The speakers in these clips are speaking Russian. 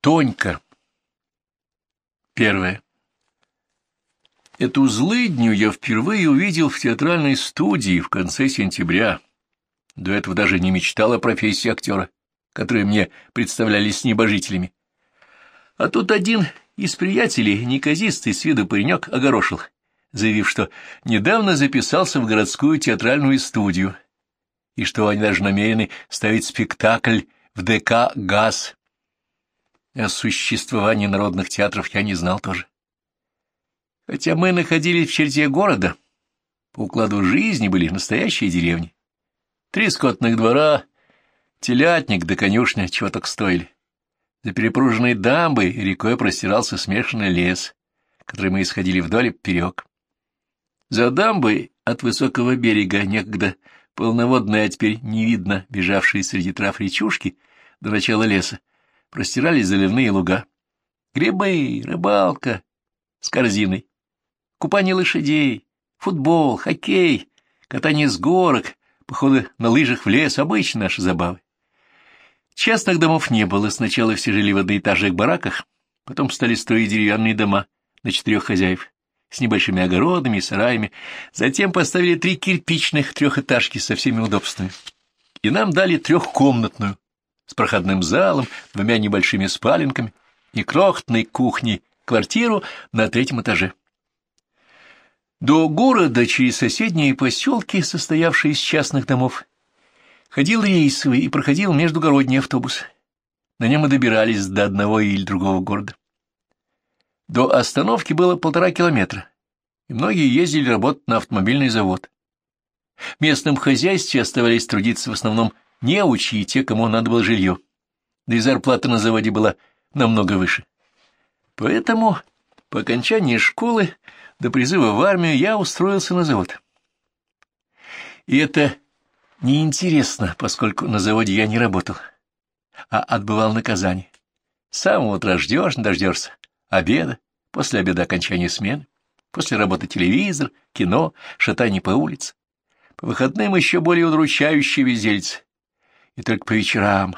Тонька. Первое. Эту злыдню я впервые увидел в театральной студии в конце сентября. До этого даже не мечтал о профессии актера, которые мне представлялись небожителями. А тут один из приятелей, неказистый с виду паренек, огорошил, заявив, что недавно записался в городскую театральную студию, и что они даже намерены ставить спектакль в ДК «ГАЗ». О существовании народных театров я не знал тоже. Хотя мы находились в черте города, по укладу жизни были настоящие деревни. Три скотных двора, телятник да конюшня чего так стоили. За перепруженной дамбой рекой простирался смешанный лес, который мы исходили вдоль и поперек. За дамбой от высокого берега некогда полноводная, а теперь не видно бежавшие среди трав речушки до начала леса, простирались заливные луга. Грибы, рыбалка с корзиной, купание лошадей, футбол, хоккей, катание с горок, походы на лыжах в лес — обычные наши забавы. Частных домов не было, сначала все жили в одноэтажных бараках, потом стали строить деревянные дома на четырех хозяев с небольшими огородами и сараями, затем поставили три кирпичных трехэтажки со всеми удобствами. И нам дали трехкомнатную, с проходным залом, двумя небольшими спаленками и крохотной кухней, квартиру на третьем этаже. До города через соседние поселки, состоявшие из частных домов, ходил рейсовый и проходил междугородний автобус. На нем мы добирались до одного или другого города. До остановки было полтора километра, и многие ездили работать на автомобильный завод. В местном хозяйстве оставались трудиться в основном и те, кому надо было жилье, да и зарплата на заводе была намного выше. Поэтому по окончании школы до призыва в армию я устроился на завод. И это неинтересно, поскольку на заводе я не работал, а отбывал наказание. С самого утра ждешь, не дождешься, обеда, после обеда окончания смены, после работы телевизор, кино, шатание по улице. По выходным еще более удручающие везельцы и только по вечерам.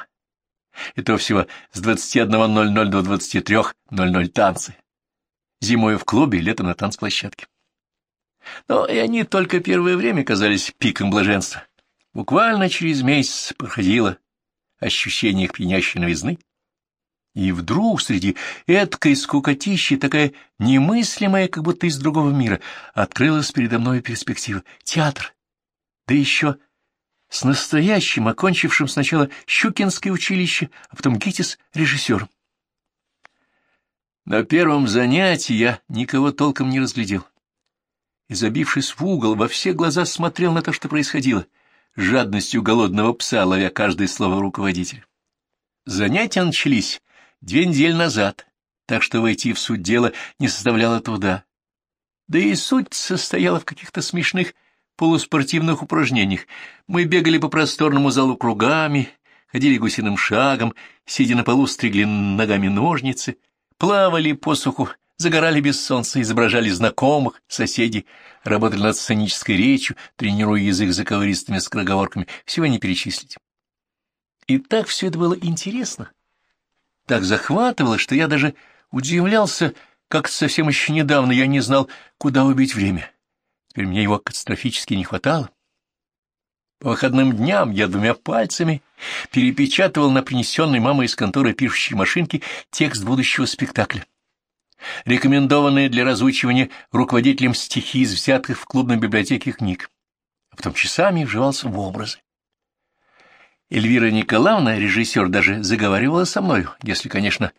И то всего с 21.00 до 23.00 танцы. Зимой в клубе, летом на танцплощадке. Но и они только первое время казались пиком блаженства. Буквально через месяц проходило ощущение их пьянящей новизны. И вдруг среди эткой скукотищи, такая немыслимая, как будто из другого мира, открылась передо мной перспектива. Театр. Да еще с настоящим, окончившим сначала Щукинское училище, а потом ГИТИС режиссером. На первом занятии я никого толком не разглядел. И, забившись в угол, во все глаза смотрел на то, что происходило, жадностью голодного пса, ловя каждое слово руководителя. Занятия начались две недели назад, так что войти в суть дела не составляло труда. Да и суть состояла в каких-то смешных полуспортивных упражнениях. Мы бегали по просторному залу кругами, ходили гусиным шагом, сидя на полу, стригли ногами ножницы, плавали по суху, загорали без солнца, изображали знакомых, соседей, работали над сценической речью, тренируя язык заковыристыми скороговорками, всего не перечислить. И так все это было интересно, так захватывало, что я даже удивлялся, как совсем еще недавно я не знал, куда убить время. Теперь мне его катастрофически не хватало. По выходным дням я двумя пальцами перепечатывал на принесенной мамой из конторы пишущей машинки текст будущего спектакля. Рекомендованные для разучивания руководителем стихи из взятых в клубной библиотеке книг. А потом часами вживался в образы. Эльвира Николаевна, режиссер, даже заговаривала со мною, если, конечно,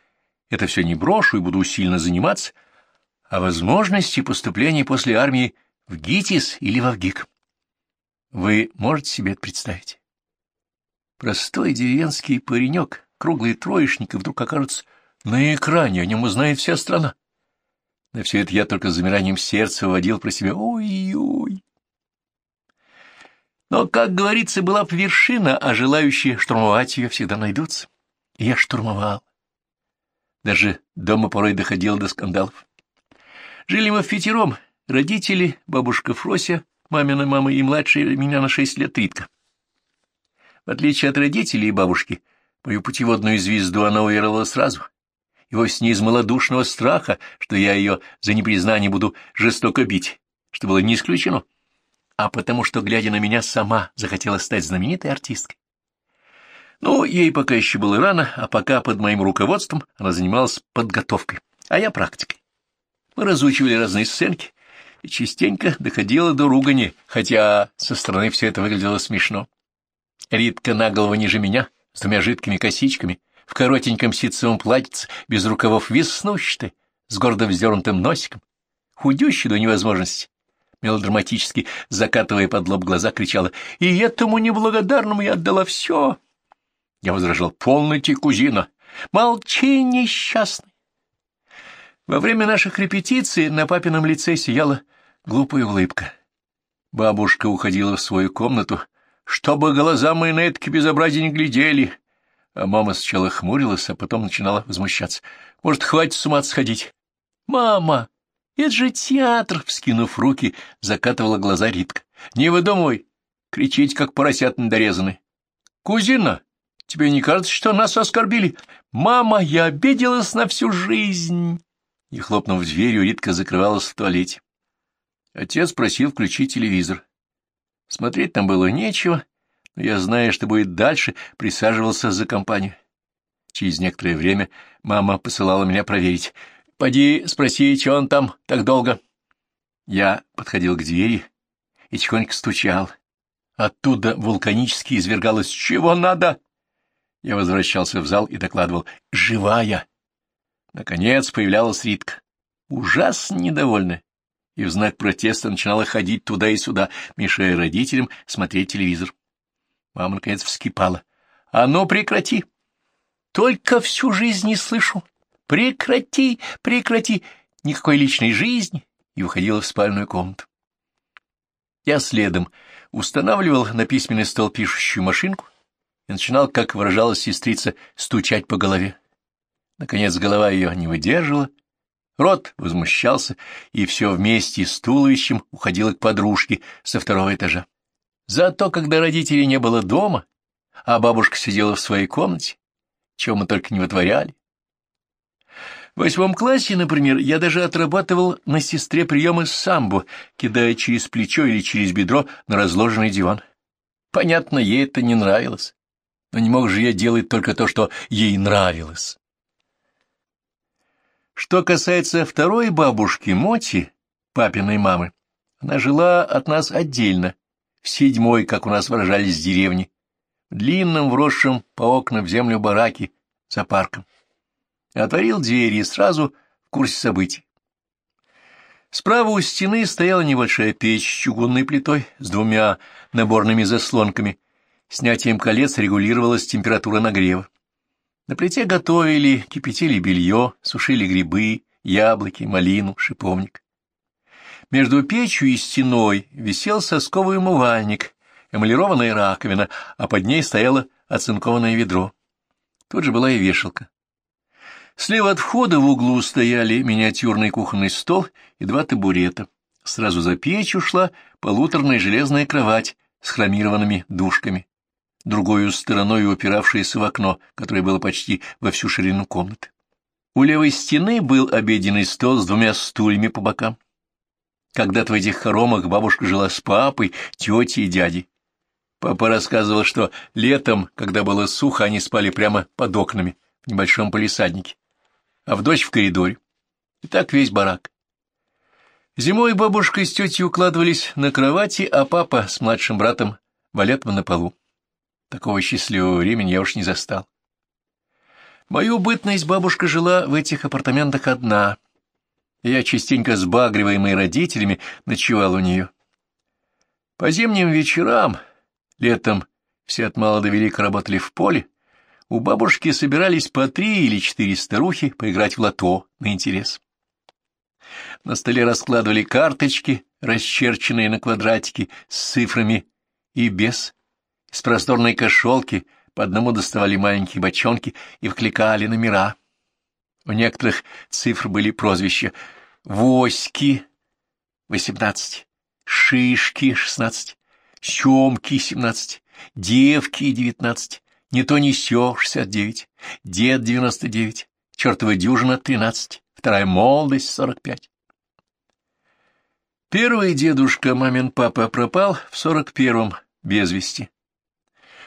это все не брошу и буду сильно заниматься, о возможности поступления после армии в ГИТИС или в АВГИК. Вы можете себе это представить? Простой деревенский паренек, круглый троечник, и вдруг окажется на экране, о нем узнает вся страна. На все это я только замиранием сердца выводил про себя «Ой-ой». Но, как говорится, была бы вершина, а желающие штурмовать ее всегда найдутся. И я штурмовал. Даже дома порой доходил до скандалов. Жили мы в пятером, Родители, бабушка Фрося, мамина мама и младшая меня на шесть лет Ритка. В отличие от родителей и бабушки, мою путеводную звезду она уверовала сразу. и вовсе не из малодушного страха, что я ее за непризнание буду жестоко бить, что было не исключено, а потому что, глядя на меня, сама захотела стать знаменитой артисткой. Ну, ей пока еще было рано, а пока под моим руководством она занималась подготовкой, а я практикой. Мы разучивали разные сценки, частенько доходило до ругани, хотя со стороны все это выглядело смешно. Ритка на голову ниже меня, с двумя жидкими косичками, в коротеньком ситцевом платьице, без рукавов веснущатой, с гордо вздернутым носиком, худющей до невозможности, мелодраматически закатывая под лоб глаза, кричала «И этому неблагодарному я отдала все!» Я возражал «Полноте, кузина! Молчи, несчастный!» Во время наших репетиций на папином лице сияла глупая улыбка. Бабушка уходила в свою комнату, чтобы глаза мои на это безобразие не глядели. А мама сначала хмурилась, а потом начинала возмущаться. Может, хватит с ума сходить? «Мама, это же театр!» — вскинув руки, закатывала глаза Ритка. «Не выдумывай! Кричите, как поросят недорезанные!» «Кузина, тебе не кажется, что нас оскорбили? Мама, я обиделась на всю жизнь!» И, хлопнув дверью, Ритка закрывалась в туалете. Отец просил включить телевизор. Смотреть там было нечего, но я, зная, что будет дальше, присаживался за компанию. Через некоторое время мама посылала меня проверить. «Поди, спроси, что он там так долго?» Я подходил к двери и тихонько стучал. Оттуда вулканически извергалось «Чего надо?» Я возвращался в зал и докладывал «Живая!» Наконец появлялась Ритка, ужасно недовольная и в знак протеста начинала ходить туда и сюда, мешая родителям смотреть телевизор. Мама, наконец, вскипала. — А ну, прекрати! Только всю жизнь не слышу. Прекрати, прекрати! Никакой личной жизни! И уходила в спальную комнату. Я следом устанавливал на письменный стол пишущую машинку и начинал, как выражалась сестрица, стучать по голове. Наконец голова ее не выдерживала, Рот возмущался, и все вместе с туловищем уходило к подружке со второго этажа. Зато, когда родителей не было дома, а бабушка сидела в своей комнате, чего мы только не вытворяли. В восьмом классе, например, я даже отрабатывал на сестре приемы самбо, кидая через плечо или через бедро на разложенный диван. Понятно, ей это не нравилось, но не мог же я делать только то, что ей нравилось. Что касается второй бабушки Моти, папиной мамы, она жила от нас отдельно, в седьмой, как у нас выражались деревни, в длинном, вросшем по окнам в землю бараке за парком. Отворил двери и сразу в курсе событий. Справа у стены стояла небольшая печь с чугунной плитой с двумя наборными заслонками. Снятием колец регулировалась температура нагрева. На плите готовили, кипятили белье, сушили грибы, яблоки, малину, шиповник. Между печью и стеной висел сосковый умывальник, эмалированная раковина, а под ней стояло оцинкованное ведро. Тут же была и вешалка. Слева от входа в углу стояли миниатюрный кухонный стол и два табурета. Сразу за печью шла полуторная железная кровать с хромированными дужками другой стороной упиравшееся в окно, которое было почти во всю ширину комнаты. У левой стены был обеденный стол с двумя стульями по бокам. Когда-то в этих хоромах бабушка жила с папой, тетей и дядей. Папа рассказывал, что летом, когда было сухо, они спали прямо под окнами в небольшом полисаднике, а в дождь в коридоре. И так весь барак. Зимой бабушка с тетей укладывались на кровати, а папа с младшим братом валетом на полу. Такого счастливого времени я уж не застал. Мою бытность бабушка жила в этих апартаментах одна. Я, частенько сбагриваемый родителями, ночевал у нее. По зимним вечерам, летом все от мала до велика работали в поле, у бабушки собирались по три или четыре старухи поиграть в лото на интерес. На столе раскладывали карточки, расчерченные на квадратики, с цифрами и без, с просторной кошелки по одному доставали маленькие бочонки и вкликали номера. У некоторых цифр были прозвища «Воськи» — восемнадцать, «Шишки» — шестнадцать, «Семки» — семнадцать, «Девки» — девятнадцать, «Не то не сё» — шестьдесят девять, «Дед» — девяносто девять, чертова дюжина — тринадцать, вторая — молодость — сорок пять. Первый дедушка, мамин папа, пропал в сорок первом, без вести.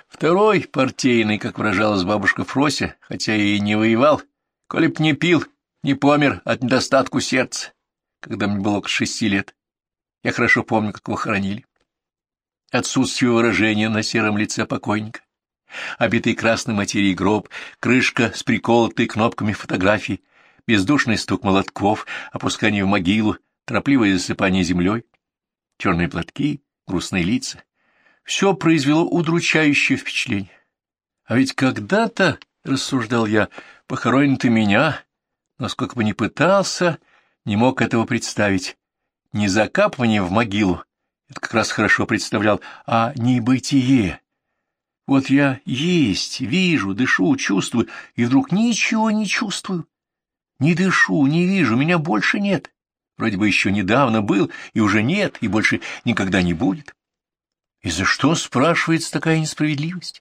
Второй, партийный, как выражалась бабушка Фрося, хотя и не воевал, коли б не пил, не помер от недостатку сердца, когда мне было к шести лет. Я хорошо помню, как его хоронили. Отсутствие выражения на сером лице покойника, обитый красной материей гроб, крышка с приколотой кнопками фотографий, бездушный стук молотков, опускание в могилу, торопливое засыпание землей, черные платки, грустные лица. Все произвело удручающее впечатление. А ведь когда-то, — рассуждал я, — похоронен ты меня, но сколько бы ни пытался, не мог этого представить. Не закапывание в могилу, это как раз хорошо представлял, а небытие. Вот я есть, вижу, дышу, чувствую, и вдруг ничего не чувствую. Не дышу, не вижу, меня больше нет. Вроде бы еще недавно был, и уже нет, и больше никогда не будет. И за что, спрашивается, такая несправедливость?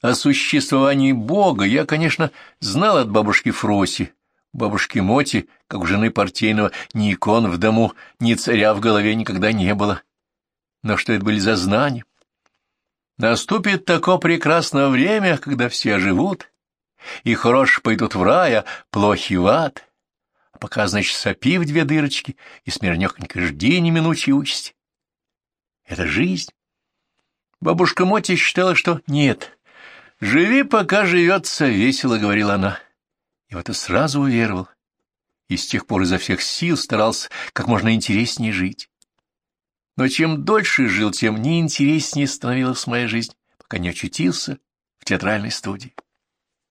О существовании Бога я, конечно, знал от бабушки Фроси, бабушки Моти, как у жены партийного, ни икон в дому, ни царя в голове никогда не было. Но что это были за знания? Наступит такое прекрасное время, когда все живут, и хорошие пойдут в рай, а плохи в ад а пока, значит, сопи в две дырочки и смирнёхонько жди неминучей участи. Это жизнь. Бабушка Мотя считала, что нет. «Живи, пока живется», — весело говорила она. И вот я сразу уверовал. И с тех пор изо всех сил старался как можно интереснее жить. Но чем дольше жил, тем неинтереснее становилась моя жизнь, пока не очутился в театральной студии.